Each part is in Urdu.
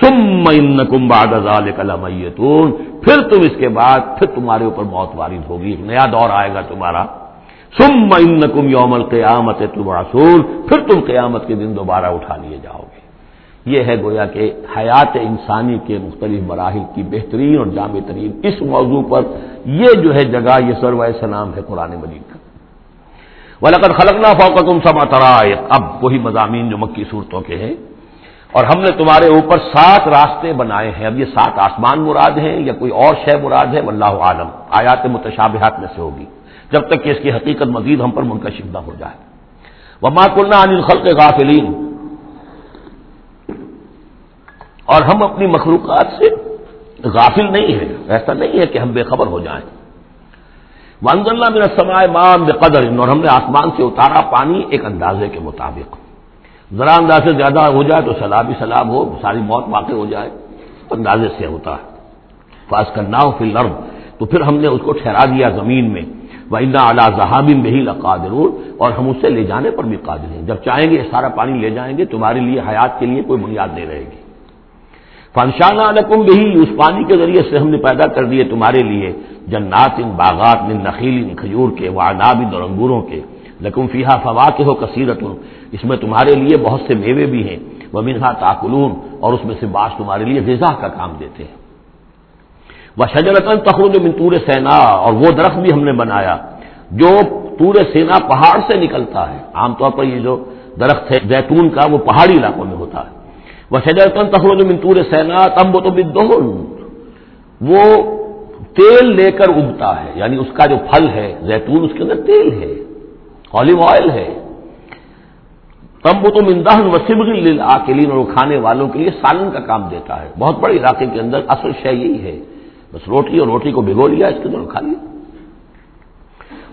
سم ان باد میتون پھر تم اس کے بعد، پھر تمہارے اوپر موت وارد ہوگی نیا دور آئے گا تمہارا۔ سم ان کم یوم القیامت تم رسول پھر تم قیامت کے دن دوبارہ اٹھا لیے جاؤ گے۔ یہ ہے گویا کہ حیات انسانی کے مختلف مراحل کی بہترین اور جامع ترین اس موضوع پر یہ جو ہے جگہ، یہ سرو سلام ہے قرآن مجید کا۔ ولقد خلقنا فوقكم سبع طرائق۔ اب وہی مضامین جو مکی صورتوں کے ہیں۔ اور ہم نے تمہارے اوپر سات راستے بنائے ہیں۔ اب یہ سات آسمان مراد ہیں یا کوئی اور شے مراد ہے، واللہ عالم آیات متشابہات میں سے ہوگی۔ جب تک کہ اس کی حقیقت مزید ہم پر منکشف نہ ہو جائے۔ وہ ماکلنا عن الخلق غافلین۔ اور ہم اپنی مخلوقات سے غافل نہیں ہیں۔ ایسا نہیں ہے کہ ہم بے خبر ہو جائیں۔ وانز اللہ میرا سمائے مام بے قدر اور ہم نے آسمان سے اتارا پانی ایک اندازے کے مطابق۔ ذرا انداز سے زیادہ ہو جائے تو سلاب ہی سلاب ہو، ساری موت واقع ہو جائے، اندازے سے ہوتا ہے۔ فاس کرنا ہو فی الرب تو پھر ہم نے اس کو ٹھہرا دیا زمین میں۔ وہ اعلیٰ ذہابی میں ہی لقادر اور ہم اسے لے جانے پر بھی قادر ہیں۔ جب چاہیں گے سارا پانی لے جائیں گے، تمہارے لیے حیات کے لیے کوئی بنیاد نہیں رہے گی۔ فنشانہ نقم بھی اس پانی کے ذریعے سے ہم نے پیدا کر دیے تمہارے لیے جنات ان باغات ان نخیل ان کھجور کے وعناب ان اور انگوروں کے۔ لکم فیحا فوا کے ہو کثیرت اس میں تمہارے لیے بہت سے میوے بھی ہیں وہ منہا تاکلون، اور اس میں سے بعض تمہارے لیے غذا کا کام دیتے ہیں۔ وہ شجرتن تخرج من تور سینا، اور وہ درخت بھی ہم نے بنایا، جو تور سینا پہاڑ سے نکلتا ہے۔ عام طور پر یہ جو درخت ہے، زیتون کا، وہ پہاڑی علاقوں میں ہوتا ہے۔ وہ شجرتن تخرج من تور سینا تم وہ تو وہ تیل لے کر اگتا ہے یعنی اس کا جو پھل ہے، زیتون اس کے اندر تیل ہے۔ آلو آئل ہے. تم وہ تو مندہن آکلین اور کھانے والوں کے لیے سالن کا کام دیتا ہے. بہت بڑے علاقے کے اندر اصل شے یہی ہے. بس روٹی اور روٹی کو بھگو لیا، اس کے اندر کھا لیا.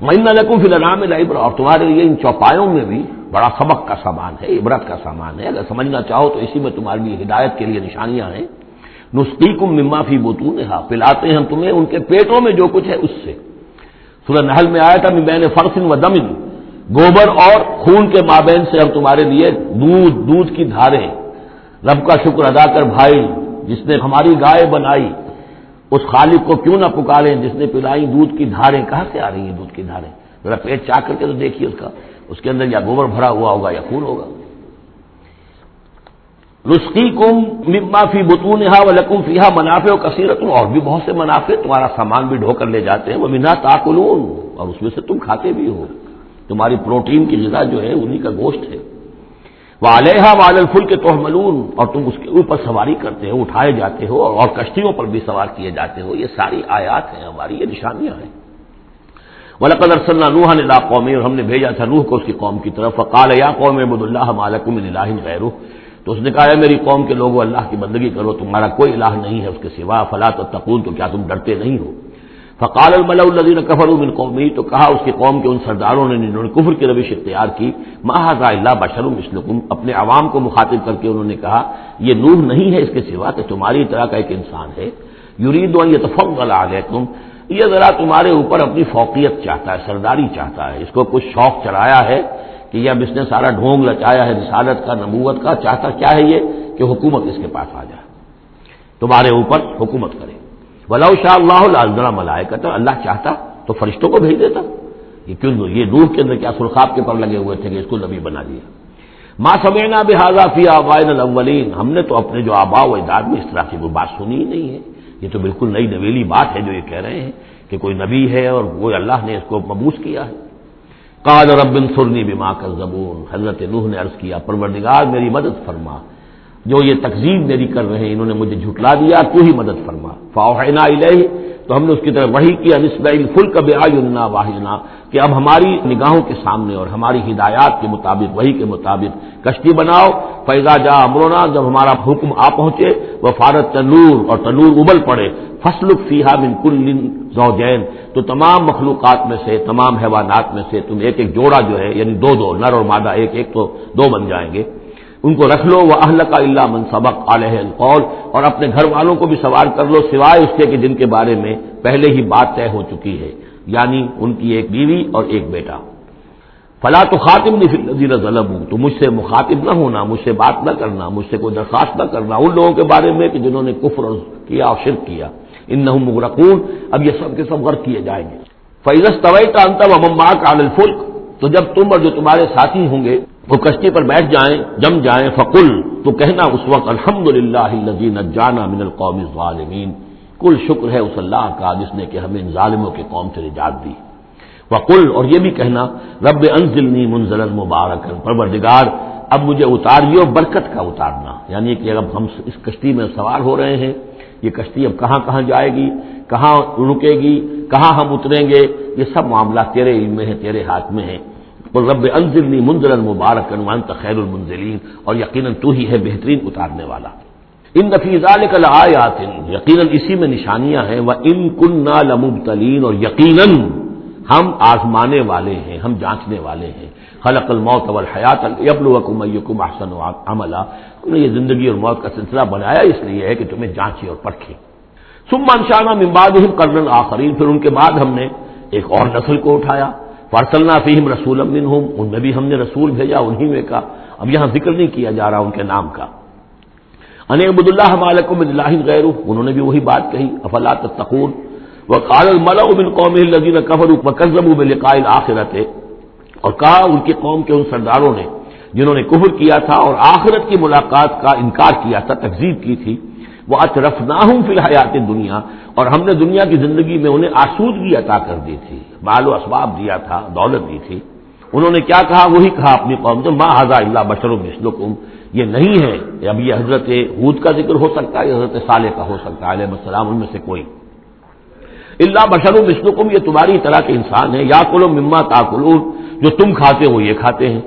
مہینہ لکھوں فی الحال لائبر اور تمہارے لیے ان چوپایوں میں بھی بڑا سبق کا سامان ہے، عبرت کا سامان ہے۔ اگر سمجھنا چاہو تو اسی میں تمہارے لیے ہدایت کے لیے نشانیاں ہیں۔ نسخی کم مما فی بوتون پلاتے ہیں تمہیں ان کے پیٹوں میں جو کچھ ہے اس سے۔ سورہ نحل میں آیا تھا میں نے فرسن و دمن گوبر اور خون کے مابین سے ہم تمہارے لیے دودھ دودھ کی دھاریں رب کا شکر ادا کر بھائی، جس نے ہماری گائے بنائی، اس خالق کو کیوں نہ پکارے جس نے پلائی دودھ کی دھاریں کہاں سے آ رہی ہیں دودھ کی دھاریں ذرا پیٹ چاک کر کے تو دیکھیے اس کا۔ اس کے اندر یا گوبر بھرا ہوا ہوگا یا خون ہوگا۔ رسقی کم مما فی بتون و لکم فیحا منافع و کثیرت اور بھی بہت سے منافع تمہارا سامان بھی ڈھو کر لے جاتے ہیں۔ وہ منا تاکلون اور اس میں سے تم کھاتے بھی ہو۔ تمہاری پروٹین کی غذا جو ہے انہیں کا گوشت ہے۔ وہ علیہ وال الفل کے توحملون اور تم اس کے اوپر سواری کرتے ہو، اٹھائے جاتے ہو اور کشتیوں پر بھی سوار کیے جاتے ہو۔ یہ ساری آیات ہیں ہماری، یہ نشانیاں ہیں۔ ولقد ارسلنا نوح الى قومی اور ہم نے بھیجا تھا نوح کو اس کی قوم کی طرف۔ فقال یا قوم عبد اللہ مالکم من الہ غیر تو اس نے کہا ہے میری قوم کے لوگوں، اللہ کی بندگی کرو، تمہارا کوئی الہ نہیں ہے اس کے سوا۔ فلا تتقون، تو کیا تم ڈرتے نہیں ہو؟ فقال الملا الدین کفر من قومی تو کہا اس کی قوم کے ان سرداروں نے جنہوں نے کفر کی روش اختیار کی۔ محاذ اللہ بشر مسلکم اپنے عوام کو مخاطب کر کے انہوں نے کہا، یہ نور نہیں ہے اس کے سوا کہ تمہاری طرح کا ایک انسان ہے۔ یورید یہ تفق علیکم، یہ ذرا تمہارے اوپر اپنی فوقیت چاہتا ہے، سرداری چاہتا ہے۔ اس کو کچھ شوق چڑھایا ہے کہ یہ اب اس نے سارا ڈھونگ لچایا ہے، رسالت کا، نبوت کا، چاہتا کیا ہے یہ؟ کہ حکومت اس کے پاس آ جائے۔ تمہارے اوپر حکومت کرے۔ ولاؤ شاہ اللہ ملائے کرتا اللہ چاہتا تو فرشتوں کو بھیج دیتا۔ یہ کیوں یہ نور کے اندر کیا سرخاب کے پر لگے ہوئے تھے کہ اس کو نبی بنا دیا۔ ماں سمینا بحاظہ فی آبائن الاولین ہم نے تو اپنے جو آبا و اجداد میں اس طرح کی کوئی بات سنی ہی نہیں ہے۔ یہ تو بالکل نئی نویلی بات ہے جو یہ کہہ رہے ہیں کہ کوئی نبی ہے اور وہ اللہ نے اس کو مبوس کیا ہے۔ کال رب سرنی بما کا زبون حضرت نوح نے عرض کیا، پروردگار میری مدد فرما۔ جو یہ تقزیب میری کر رہے ہیں، انہوں نے مجھے جھٹلا دیا، تو ہی مدد فرما۔ فاحنا الہ تو ہم نے اس کی طرف وہی کیا نسبل فل کب آنا واہنا کہ اب ہماری نگاہوں کے سامنے اور ہماری ہدایات کے مطابق وہی کے مطابق کشتی بناؤ۔ فیضا جا امرونا جب ہمارا حکم آ پہنچے وہ فارت تنور، اور تنور ابل پڑے۔ فصل فیحا من کل زوجین تو تمام مخلوقات میں سے، تمام حیوانات میں سے تم ایک ایک جوڑا جو ہے یعنی دو دو، نر اور مادہ ایک ایک تو دو بن جائیں گے۔ ان کو رکھ لو، وہ اہل کا اللہ منصبق علیہ القول، اور اپنے گھر والوں کو بھی سوار کر لو، سوائے اس کے کہ جن کے بارے میں پہلے ہی بات طے ہو چکی ہے یعنی ان کی ایک بیوی اور ایک بیٹا۔ فلاں تو خاطم نہیں ظلم ہوں تو مجھ سے مخاطب نہ ہونا، مجھ سے بات نہ کرنا، مجھ سے کوئی درخواست نہ کرنا، ان لوگوں کے بارے میں کہ جنہوں نے کفر کیا اور شرک کیا۔ ان نہ مغرقون، اب یہ سب کے سب غرق کیے جائیں گے۔ فیض طوی کا انتم امما کا الفلک تو جب تم اور جو تمہارے ساتھی ہوں گے وہ کشتی پر بیٹھ جائیں، جم جائیں، فقل، تو کہنا اس وقت الحمد للہ جانا من القوم ظالمین کل شکر ہے اس اللہ کا جس نے کہ ہمیں ان ظالموں کے قوم سے نجات دی۔ وقل، اور یہ بھی کہنا، رب انزلنی منزل مبارک پروردگار، اب مجھے اتاریو برکت کا اتارنا۔ یعنی کہ اب ہم اس کشتی میں سوار ہو رہے ہیں، یہ کشتی اب کہاں کہاں جائے گی؟ کہاں رکے گی؟ کہاں ہم اتریں گے؟ یہ سب معاملہ تیرے علم میں ہے تیرے ہاتھ میں ہے رب انزلنی منزل مبارک وانت خیر المنزلین، اور یقیناً تو ہی ہے بہترین اتارنے والا۔ ان نفیزال کل آیات یقیناً اسی میں نشانیاں ہیں وہ ان کن لمبتلین، اور یقیناً ہم آزمانے والے ہیں، ہم جانچنے والے ہیں۔ خلق الموت والحیات یبلوکم ایکم احسن عملا۔ ہم نے یہ زندگی اور موت کا سلسلہ بنایا، اس لیے ہے کہ تمہیں جانچے اور پرکھے سم منشانہ ممباد کرن آخرین، پھر ان کے بعد ہم نے ایک اور نسل کو اٹھایا۔ فارسلنا فیم رسول ہوں ان میں بھی ہم نے رسول بھیجا انہیں میں کا۔ اب یہاں ذکر نہیں کیا جا رہا ان کے نام کا۔ ان عبد اللہ مالکم اللہ غیر انہوں نے بھی وہی بات کہی افلاط تقور وہ قال الملا بن قوم الزین قبر وکزب بلقاء آخرت اور کہا ان کے قوم کے ان سرداروں نے، جنہوں نے کفر کیا تھا اور آخرت کی ملاقات کا انکار کیا تھا تقزیب کی تھی۔ وہ اطرف نہ ہوں فی الحیات دنیا اور ہم نے دنیا کی زندگی میں انہیں آسودگی عطا کر دی تھی بال و اسباب دیا تھا، دولت دی تھی۔ انہوں نے کیا کہا؟ وہی کہا اپنی قوم سے ماں حضا اللہ بشر مسلکم یہ نہیں ہے اب یہ حضرت حود کا ذکر ہو سکتا ہے حضرت صالح کا ہو سکتا ہے، علیہ السلام ان میں سے کوئی۔ اللہ بشر مسلکم یہ تمہاری طرح کے انسان ہے یا کلو مما تاکلون، جو تم کھاتے ہو، یہ کھاتے ہیں۔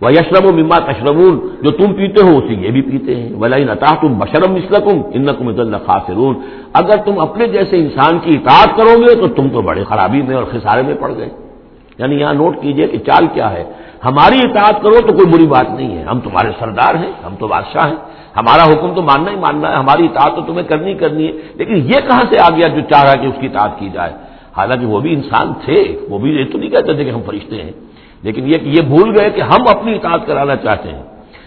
وہ یشرم و مما تشرمون جو تم پیتے ہو اسے یہ بھی پیتے ہیں۔ ولا نتا تم بشرم مسلکم ان خاصرون اگر تم اپنے جیسے انسان کی اطاعت کرو گے تو تم تو بڑے خرابی میں اور خسارے میں پڑ گئے۔ یعنی یہاں نوٹ کیجیے کہ چال کیا ہے۔ ہماری اطاعت کرو تو کوئی بری بات نہیں ہے۔ ہم تمہارے سردار ہیں، ہم تو بادشاہ ہیں۔ ہمارا حکم تو ماننا ہی ماننا ہے۔ ہماری اطاعت تو تمہیں کرنی کرنی ہے۔ لیکن یہ کہاں سے آ گیا جو چاہ رہا کہ اس کی اطاعت کی جائے؟ حالانکہ وہ بھی انسان تھے، وہ بھی یہ تو نہیں کہتے تھے کہ ہم فرشتے ہیں۔ لیکن یہ کہ یہ بھول گئے کہ ہم اپنی اطاعت کرانا چاہتے ہیں۔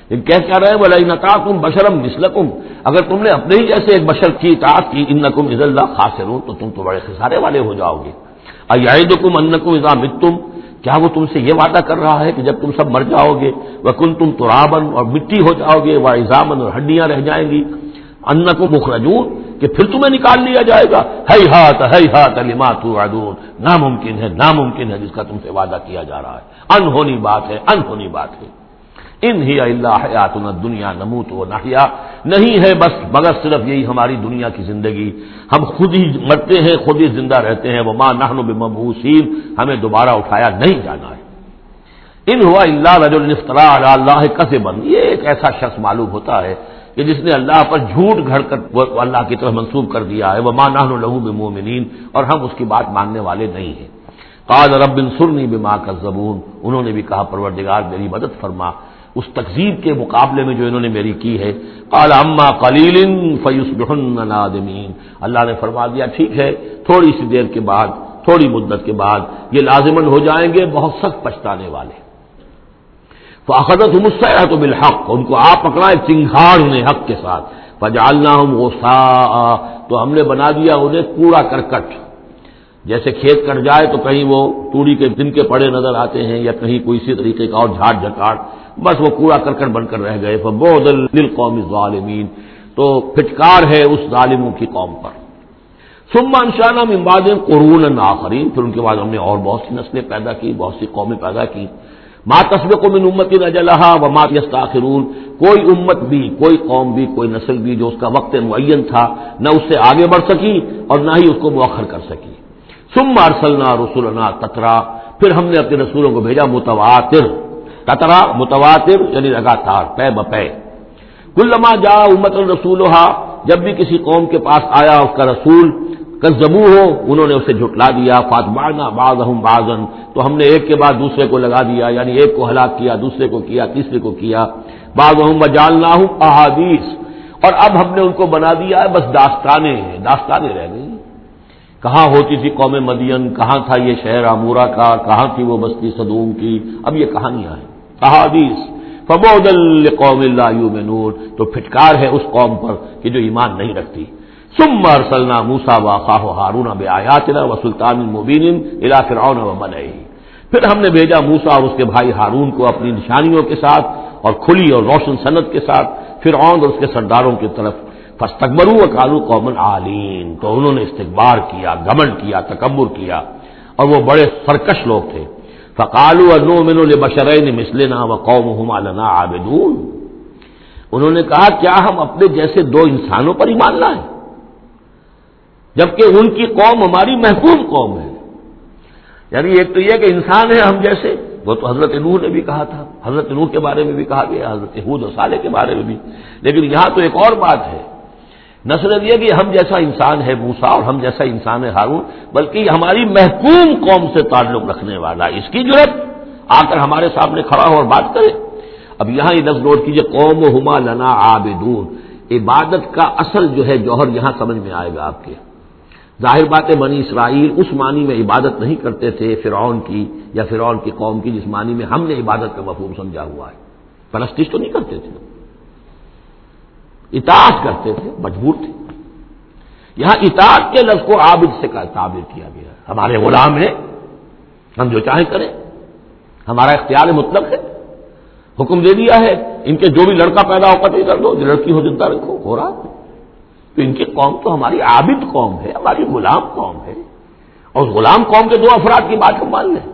لیکن کہہ کیا رہے بلا نتا تم بشرم مسلکم اگر تم نے اپنے ہی جیسے ایک بشر کی اطاعت کی ان نقم عز اللہ خاص تو تم تو بڑے خسارے والے ہو جاؤ گے۔ ایدکم انکم اذا متم کیا وہ تم سے یہ وعدہ کر رہا ہے کہ جب تم سب مر جاؤ گے؟ وہ کن تم تو اور مٹی ہو جاؤ گے وہ ایزامن اور ہڈیاں رہ جائیں گی۔ ان کو مخرجون، کہ پھر تمہیں نکال لیا جائے گا۔ ہی ہاتھ ہی ہاتھ علیمات ناممکن ہے ناممکن ہے جس کا تم سے وعدہ کیا جا رہا ہے۔ انہونی بات ہے، انہونی بات ہے۔ ان ہی اللہ حیات دنیا نموت و نہیا نہیں ہے بس، مگر صرف یہی ہماری دنیا کی زندگی۔ ہم خود ہی مرتے ہیں، خود ہی زندہ رہتے ہیں۔ وہ ماں نہن بمبوسین ہمیں دوبارہ اٹھایا نہیں جانا ہے۔ ان ہوا اللہ رج الفطرا اللہ کسے بند یہ ایک ایسا شخص معلوم ہوتا ہے کہ جس نے اللہ پر جھوٹ گھڑ کر اللہ کی طرف منسوخ کر دیا ہے وہ ماں نہن لہو بمومنین اور ہم اس کی بات ماننے والے نہیں ہیں۔ قال رب سرنی بما کا زبون انہوں نے بھی کہا، پروردگار میری مدد فرما۔ اس تقزیب کے مقابلے میں جو انہوں نے میری کی ہے۔ کالا اما قلیل فیوس نادمین اللہ نے فرما دیا، ٹھیک ہے، تھوڑی سی دیر کے بعد، تھوڑی مدت کے بعد یہ لازمن ہو جائیں گے، بہت سخت پچھتانے والے۔ تو فاخذت مسا تو بالحق، ان کو آپ پکڑا ایک چنگھاڑ انہیں حق کے ساتھ۔ فجالنا ہوں وہ تو ہم نے بنا دیا انہیں کوڑا کرکٹ۔ جیسے کھیت کٹ جائے تو کہیں وہ توڑی کے دن کے پڑے نظر آتے ہیں یا کہیں کوئی اسی طریقے کا اور جھاٹ جھکاٹ بس وہ کوڑا کرکٹ بن کر رہ گئے۔ دل قوم ظالمین تو پھٹکار ہے اس ظالموں کی قوم پر۔ سمان شانہ امباد قرون آخرین۔ پھر ان کے بعد ہم نے اور بہت سی نسلیں پیدا کی، بہت سی قومیں پیدا کی۔ ماں تصب کو من امت نجلحا و مات یستاخرون، کوئی امت بھی، کوئی قوم بھی، کوئی نسل بھی جو اس کا وقت معین تھا، نہ اس سے آگے بڑھ سکی اور نہ ہی اس کو مؤخر کر سکی۔ سم ارسلنا رسولنا تترا، پھر ہم نے اپنے رسولوں کو بھیجا متواتر۔ تترا، متواتر یعنی لگاتار، پے بپے۔ کلما جا امت الرسول جب بھی کسی قوم کے پاس آیا اس کا رسول کزبو ہو، انہوں نے اسے جھٹلا دیا فاطمہ باز بازن تو ہم نے ایک کے بعد دوسرے کو لگا دیا یعنی ایک کو ہلاک کیا، دوسرے کو کیا، تیسرے کو کیا۔ باز ہوں بجالنا ہوں احادیث۔ اور اب ہم نے ان کو بنا دیا ہے بس داستانیں داستانیں رہ گئی۔ کہاں ہوتی تھی قوم مدین؟ کہاں تھا یہ شہر امورا کا؟ کہاں تھی وہ بستی صدوم کی؟ اب یہ کہانیاں ہیں۔ احادیث۔ فبود قوم اللہ میں نور تو پھٹکار ہے اس قوم پر کہ جو ایمان نہیں رکھتی۔ سم ارسلنا موسا و خاہ ہارون بے آیات و سلطان المبین الا فرعون و بنے پھر ہم نے بھیجا موسا اور اس کے بھائی ہارون کو اپنی نشانیوں کے ساتھ اور کھلی اور روشن صنعت کے ساتھ فرعون اور اس کے سرداروں کی طرف فستقبرو و کالو قومن عالین، تو انہوں نے استقبار کیا، گمن کیا، تکبر کیا اور وہ بڑے سرکش لوگ تھے۔ فقالو انو من البشرین مسلنا و قوم لنا عابدون۔ انہوں نے کہا، کیا ہم اپنے جیسے دو انسانوں پر ایمان لائیں جبکہ ان کی قوم ہماری محفوظ قوم ہے۔ یعنی ایک تو یہ کہ انسان ہے ہم جیسے، وہ تو حضرت نور نے بھی کہا تھا۔ حضرت نور کے بارے میں بھی کہا گیا، حضرت حود و صالح کے بارے میں بھی۔ لیکن یہاں تو ایک اور بات ہے۔ نہ صرف یہ کہ ہم جیسا انسان ہے موسا اور ہم جیسا انسان ہے ہارون، بلکہ ہماری محکوم قوم سے تعلق رکھنے والا اس کی ضرورت آ کر ہمارے سامنے کھڑا ہو اور بات کرے اب یہاں یہ لفظ نوٹ کیجیے قوم ہما لنا آبدون عبادت کا اصل جو ہے جوہر یہاں سمجھ میں آئے گا آپ کے۔ ظاہر بات بنی اسرائیل اس معنی میں عبادت نہیں کرتے تھے، فرعون کی یا فرعون کی قوم کی، جس معنی میں ہم نے عبادت کا مفہوم سمجھا ہوا ہے۔ پرستش تو نہیں کرتے تھے۔ اطاعت کرتے تھے، مجبور تھے۔ یہاں اطاعت کے لفظ کو عابد سے تعبیر کیا گیا ہمارے غلام ہیں، ہم جو چاہیں کریں۔ ہمارا اختیار مطلب ہے۔ حکم دے دیا ہے، ان کے جو بھی لڑکا پیدا ہو قتل کر دو، جو لڑکی ہو زندہ رکھو ہو رہا تو ان کی قوم تو ہماری عابد قوم ہے، ہماری غلام قوم ہے۔ اور اس غلام قوم کے دو افراد کی بات ہم مان لیں۔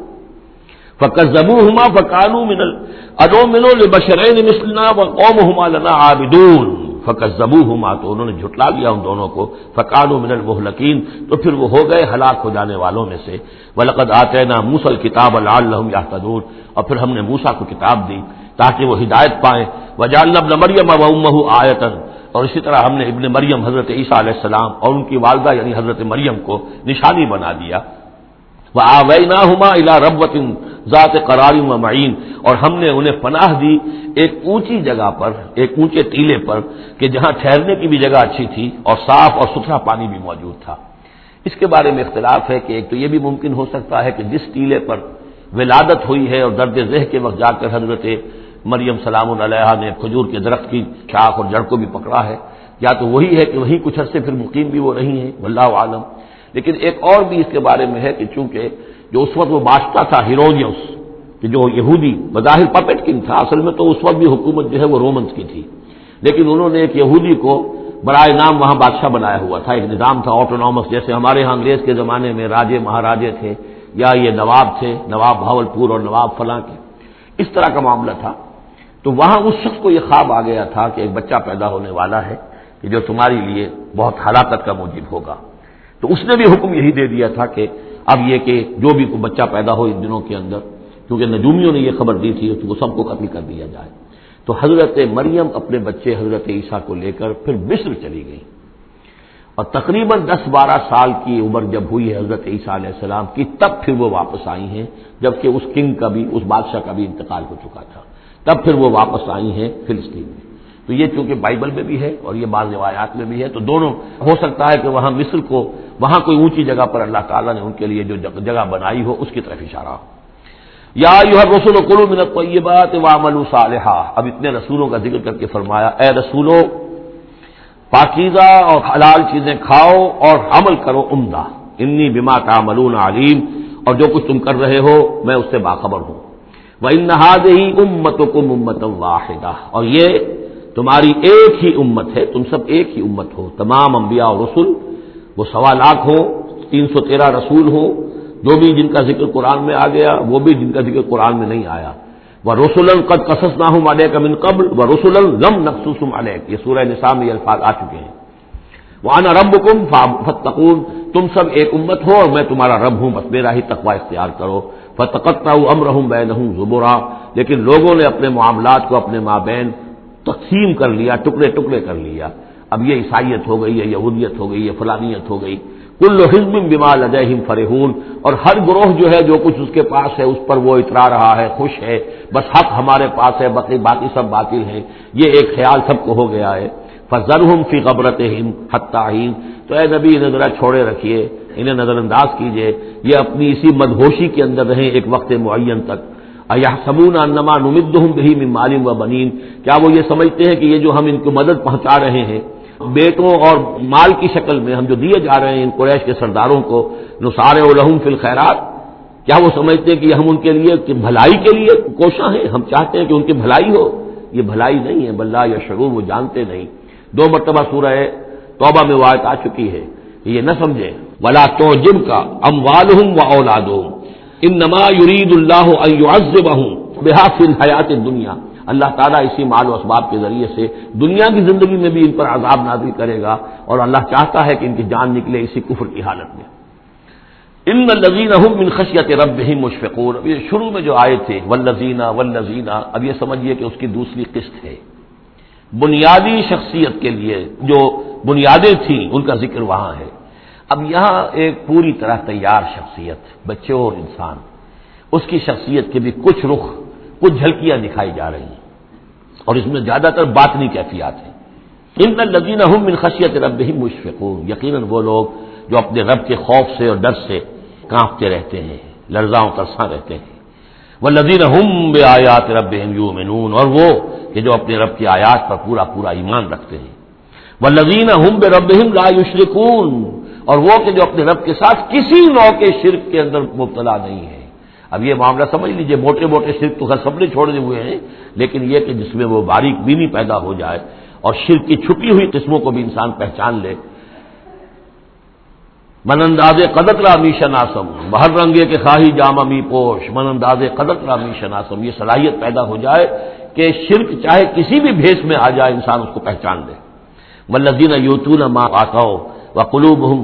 فکر زبو ہما فکانو منل ادو منو بشرین مسلنا و قوم ہما لنا عابدون۔ فقط زبو ہما تو انہوں نے جھٹلا دیا ان دونوں کو۔ فقان من المحلقین تو پھر وہ ہو گئے ہلاک ہو جانے والوں میں سے۔ ولقد آتے نا موسل کتاب اللہ یا اور پھر ہم نے موسا کو کتاب دی تاکہ وہ ہدایت پائیں۔ وجال ابن مریم و امہ آیتن اور اسی طرح ہم نے ابن مریم حضرت عیسیٰ علیہ السلام اور ان کی والدہ یعنی حضرت مریم کو نشانی بنا دیا۔ وہ آئی نہ ہما الا ربت ذات قراری و معین اور ہم نے انہیں پناہ دی ایک اونچی جگہ پر، ایک اونچے ٹیلے پر کہ جہاں ٹھہرنے کی بھی جگہ اچھی تھی اور صاف اور ستھرا پانی بھی موجود تھا۔ اس کے بارے میں اختلاف ہے کہ ایک تو یہ بھی ممکن ہو سکتا ہے کہ جس ٹیلے پر ولادت ہوئی ہے اور درد ذہ کے وقت جا کر حضرت مریم سلام علیہ نے کھجور کے درخت کی شاخ اور جڑ کو بھی پکڑا ہے۔ یا تو وہی ہے کہ وہیں کچھ عرصے پھر مقیم بھی وہ رہی ہیں واللہ عالم لیکن ایک اور بھی اس کے بارے میں ہے کہ چونکہ جو اس وقت وہ بادشاہ تھا ہیرونیوس کہ جو یہودی بظاہر پپٹ کنگ تھا، اصل میں تو اس وقت بھی حکومت جو ہے وہ رومنس کی تھی۔ لیکن انہوں نے ایک یہودی کو برائے نام وہاں بادشاہ بنایا ہوا تھا، ایک نظام تھا آٹونامس جیسے ہمارے یہاں انگریز کے زمانے میں راجے مہاراجے تھے، یا یہ نواب تھے، نواب بھاول پور اور نواب فلاں کے۔ اس طرح کا معاملہ تھا۔ تو وہاں اس شخص کو یہ خواب آ گیا تھا کہ ایک بچہ پیدا ہونے والا ہے کہ جو تمہاری لیے بہت ہلاکت کا موجب ہوگا۔ تو اس نے بھی حکم یہی دے دیا تھا کہ اب یہ کہ جو بھی کوئی بچہ پیدا ہو ان دنوں کے اندر، کیونکہ نجومیوں نے یہ خبر دی تھی تو وہ سب کو قتل کر دیا جائے۔ تو حضرت مریم اپنے بچے حضرت عیسیٰ کو لے کر پھر مصر چلی گئی۔ اور تقریباً دس بارہ سال کی عمر جب ہوئی ہے، حضرت عیسیٰ علیہ السلام کی، تب پھر وہ واپس آئی ہیں، جبکہ اس کنگ کا بھی، اس بادشاہ کا بھی انتقال ہو چکا تھا۔ تب پھر وہ واپس آئی ہیں فلسطین میں۔ تو یہ چونکہ بائبل میں بھی ہے اور یہ بعض روایات میں بھی ہے، تو دونوں ہو سکتا ہے کہ وہاں مصر کو، وہاں کوئی اونچی جگہ پر اللہ تعالیٰ نے ان کے لیے جو جگہ بنائی ہو، اس کی طرف اشارہ۔ ہو یا یو رسول و قلو منت کو یہ بات وامل صالحہ اب اتنے رسولوں کا ذکر کر کے فرمایا، اے رسولو، پاکیزہ اور حلال چیزیں کھاؤ اور عمل کرو عمدہ۔ انی بما کا علیم۔ اور جو کچھ تم کر رہے ہو، میں اس سے باخبر ہوں۔ وہ انہاد ہی امت کو ممت واحدہ اور یہ تمہاری ایک ہی امت ہے، تم سب ایک ہی امت ہو، تمام انبیاء اور رسول وہ سوا لاکھ ہو تین سو تیرہ رسول ہو جو بھی جن کا ذکر قرآن میں آ گیا، وہ بھی جن کا ذکر قرآن میں نہیں آیا۔ وہ رسول قد قصص نہ ہوں مالے کا من قبل وہ رسول غم نقصوص علیہ یہ سورہ نصاب میں یہ الفاظ آ چکے ہیں۔ وہ آنا رب کم فتقون تم سب ایک امت ہو اور میں تمہارا رب ہوں، بس میرا ہی تقوا اختیار کرو۔ فتقت ہوں امر ہوں بین ہوں زبرا، لیکن لوگوں نے اپنے معاملات کو اپنے مابین تقسیم کر لیا، ٹکڑے ٹکڑے کر لیا۔ اب یہ عیسائیت ہو گئی ہے یہودیت ہو گئی ہے فلانیت ہو گئی۔ کل حزب بما لدہم فرحون، اور ہر گروہ جو ہے، جو کچھ اس کے پاس ہے، اس پر وہ اترا رہا ہے، خوش ہے۔ بس حق ہمارے پاس ہے، باقی باقی سب باطل ہیں۔ یہ ایک خیال سب کو ہو گیا ہے۔ فضر ہم فی قبرت ہم تو اے نبی ذرا چھوڑے رکھیے۔ انہیں نظر انداز کیجیے یہ اپنی اسی مدہوشی کے اندر رہیں ایک وقت معین تک۔ ایا سبون نما نمد ہوں بہی مالم و بنین۔ کیا وہ یہ سمجھتے ہیں کہ یہ جو ہم ان کو مدد پہنچا رہے ہیں، بیٹوں اور مال کی شکل میں ہم جو دیے جا رہے ہیں ان قریش کے سرداروں کو نثار و لہم فی الخیرات۔ کیا وہ سمجھتے ہیں کہ ہم ان کے لیے بھلائی کے لیے کوشاں ہیں؟ ہم چاہتے ہیں کہ ان کی بھلائی ہو۔ یہ بھلائی نہیں ہے بلّہ یا شعور وہ جانتے نہیں۔ دو مرتبہ سورہ توبہ میں واحد آ چکی ہے یہ نہ سمجھیں۔ ولا تو جم کا ام والم و اولاد ان نما یرید اللہ ہوں بحاف حیات دنیا اللہ تعالیٰ اسی مال و اسباب کے ذریعے سے دنیا کی زندگی میں بھی ان پر عذاب نازل کرے گا اور اللہ چاہتا ہے کہ ان کی جان نکلے اسی کفر کی حالت میں. ان لذین من خشیت رب ہی مشفقور اب یہ شروع میں جو آئے تھے ولزینہ ولزینہ اب یہ سمجھیے کہ اس کی دوسری قسط ہے. بنیادی شخصیت کے لیے جو بنیادیں تھیں، ان کا ذکر وہاں ہے. اب یہاں ایک پوری طرح تیار شخصیت، بچے اور انسان۔ اس کی شخصیت کے بھی کچھ رخ، کچھ جھلکیاں دکھائی جا رہی ہیں۔ اور اس میں زیادہ تر باطنی کیفیات ہیں۔ ان لذین من خشیت رب ہی مشفقون۔ یقیناً وہ لوگ جو اپنے رب کے خوف سے اور ڈر سے کانپتے رہتے ہیں، لرزاؤں ترساں رہتے ہیں۔ وہ لذین ہم بے آیات رب یومنون اور وہ کہ جو اپنے رب کی آیات پر پورا پورا ایمان رکھتے ہیں۔ وہ لذین ہم بے رب لا یشرکون۔ اور وہ کہ جو اپنے رب کے ساتھ کسی نو کے شرک کے اندر مبتلا نہیں ہے۔ اب یہ معاملہ سمجھ لیجیے، موٹے موٹے شرک تو خیر سب نے چھوڑے ہوئے ہیں، لیکن یہ کہ جس میں وہ باریک بینی پیدا ہو جائے اور شرک کی چھپی ہوئی قسموں کو بھی انسان پہچان لے۔ من انداز قدت رامی شناسم بہر رنگے کے خواہی جامع می پوش۔ من انداز قدت رامی شناسم یہ صلاحیت پیدا ہو جائے کہ شرک چاہے کسی بھی بھیس میں آ جائے انسان اس کو پہچان لے۔ ولدین یوتون ماں آتا و قلوب ہوں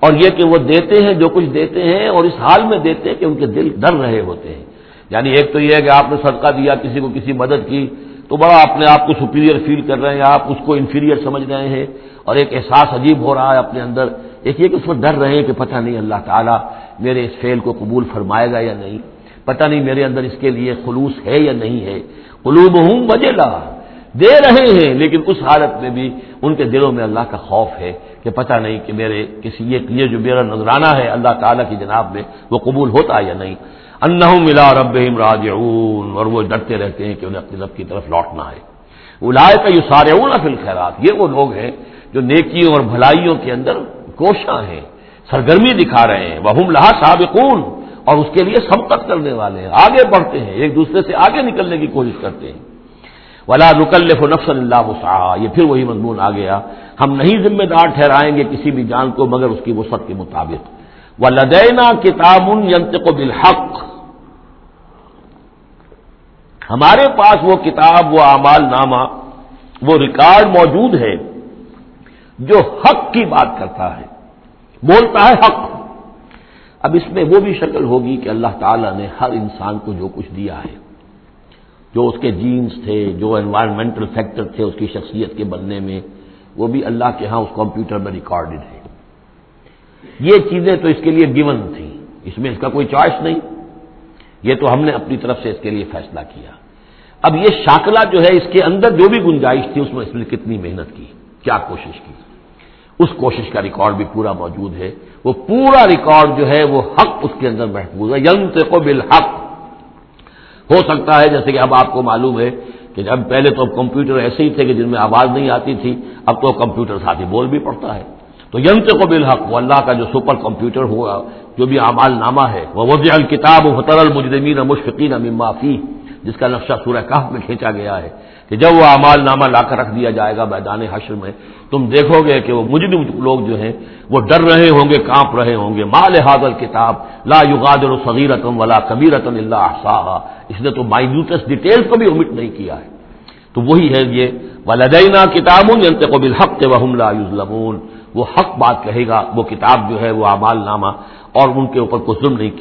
اور یہ کہ وہ دیتے ہیں جو کچھ دیتے ہیں اور اس حال میں دیتے ہیں کہ ان کے دل ڈر رہے ہوتے ہیں۔ یعنی ایک تو یہ ہے کہ آپ نے صدقہ دیا، کسی کو کسی مدد کی، تو بڑا اپنے آپ کو سپیریئر فیل کر رہے ہیں، آپ اس کو انفیریئر سمجھ رہے ہیں، اور ایک احساس عجیب ہو رہا ہے اپنے اندر۔ ایک یہ کہ اس میں ڈر رہے ہیں کہ پتہ نہیں اللہ تعالیٰ میرے اس فیل کو قبول فرمائے گا یا نہیں۔ پتہ نہیں میرے اندر اس کے لیے خلوص ہے یا نہیں ہے۔ قلوب ہوں وجہ دے رہے ہیں، لیکن اس حالت میں بھی ان کے دلوں میں اللہ کا خوف ہے۔ کہ پتہ نہیں کہ میرے کسی یہ جو میرا نذرانہ ہے اللہ تعالیٰ کی جناب میں وہ قبول ہوتا یا نہیں؟ انہ ملا رب راج اور وہ ڈرتے رہتے ہیں کہ انہیں اپنے رب کی طرف لوٹنا ہے۔ لائے کا یہ سارے فل خیرات یہ وہ لوگ ہیں جو نیکیوں اور بھلائیوں کے اندر کوشاں ہیں، سرگرمی دکھا رہے ہیں۔ وہ لہا سابقون، اور اس کے لیے سبقت کرنے والے ہیں۔ آگے بڑھتے ہیں، ایک دوسرے سے آگے نکلنے کی کوشش کرتے ہیں۔ ولا نکلف نفس اللہ وسعہ یہ پھر وہی مضمون آ گیا۔ ہم نہیں ذمہ دار ٹھہرائیں گے کسی بھی جان کو مگر اس کی وسعت کے مطابق۔ وہ لدینا کتاب ینت کو بالحق۔ ہمارے پاس وہ کتاب، وہ اعمال نامہ، وہ ریکارڈ موجود ہے جو حق کی بات کرتا ہے۔ بولتا ہے حق۔ اب اس میں وہ بھی شکل ہوگی کہ اللہ تعالیٰ نے ہر انسان کو جو کچھ دیا ہے۔ جو اس کے جینز تھے، جو انوائرمنٹل فیکٹر تھے اس کی شخصیت کے بننے میں، وہ بھی اللہ کے ہاں اس کمپیوٹر میں ریکارڈڈ ہے۔ یہ چیزیں تو اس کے لیے گیون تھیں۔ اس میں اس کا کوئی چوائس نہیں۔ یہ تو ہم نے اپنی طرف سے اس کے لیے فیصلہ کیا۔ اب یہ شاکلہ جو ہے، اس کے اندر جو بھی گنجائش تھی، اس میں اس نے کتنی محنت کی؟ کیا کوشش کی؟ اس کوشش کا ریکارڈ بھی پورا موجود ہے۔ وہ پورا ریکارڈ جو ہے، وہ حق اس کے اندر محفوظ ہے۔ ینت کو بالحق۔ ہو سکتا ہے، جیسے کہ اب آپ کو معلوم ہے کہ جب پہلے تو کمپیوٹر ایسے ہی تھے کہ جن میں آواز نہیں آتی تھی، اب تو کمپیوٹر ساتھ ہی بول بھی پڑتا ہے۔ تو ینت کو بالحق، وہ اللہ کا جو سپر کمپیوٹر ہوا، جو بھی اعمال نامہ ہے وہ وضع الکتاب فطر المجرمین مشفقین امافی جس کا نقشہ سورہ کہف میں کھینچا گیا ہے کہ جب وہ اعمال نامہ لا کر رکھ دیا جائے گا میدان حشر میں، تم دیکھو گے کہ وہ مجرم لوگ جو ہیں، وہ ڈر رہے ہوں گے، کانپ رہے ہوں گے۔ مال حاضر کتاب، لا یغادر صغیرتم ولا کبیرتم اللہ احصاها۔ اس نے تو مائنیوٹس ڈیٹیلز کو بھی امٹ نہیں کیا ہے۔ تو وہی ہے یہ ولدینا کتاب ينطق بالحق وهم لا يظلمون۔ وہ حق بات کہے گا، وہ کتاب جو ہے، وہ اعمال نامہ، اور ان کے اوپر کچھ ظلم نہیں کیا۔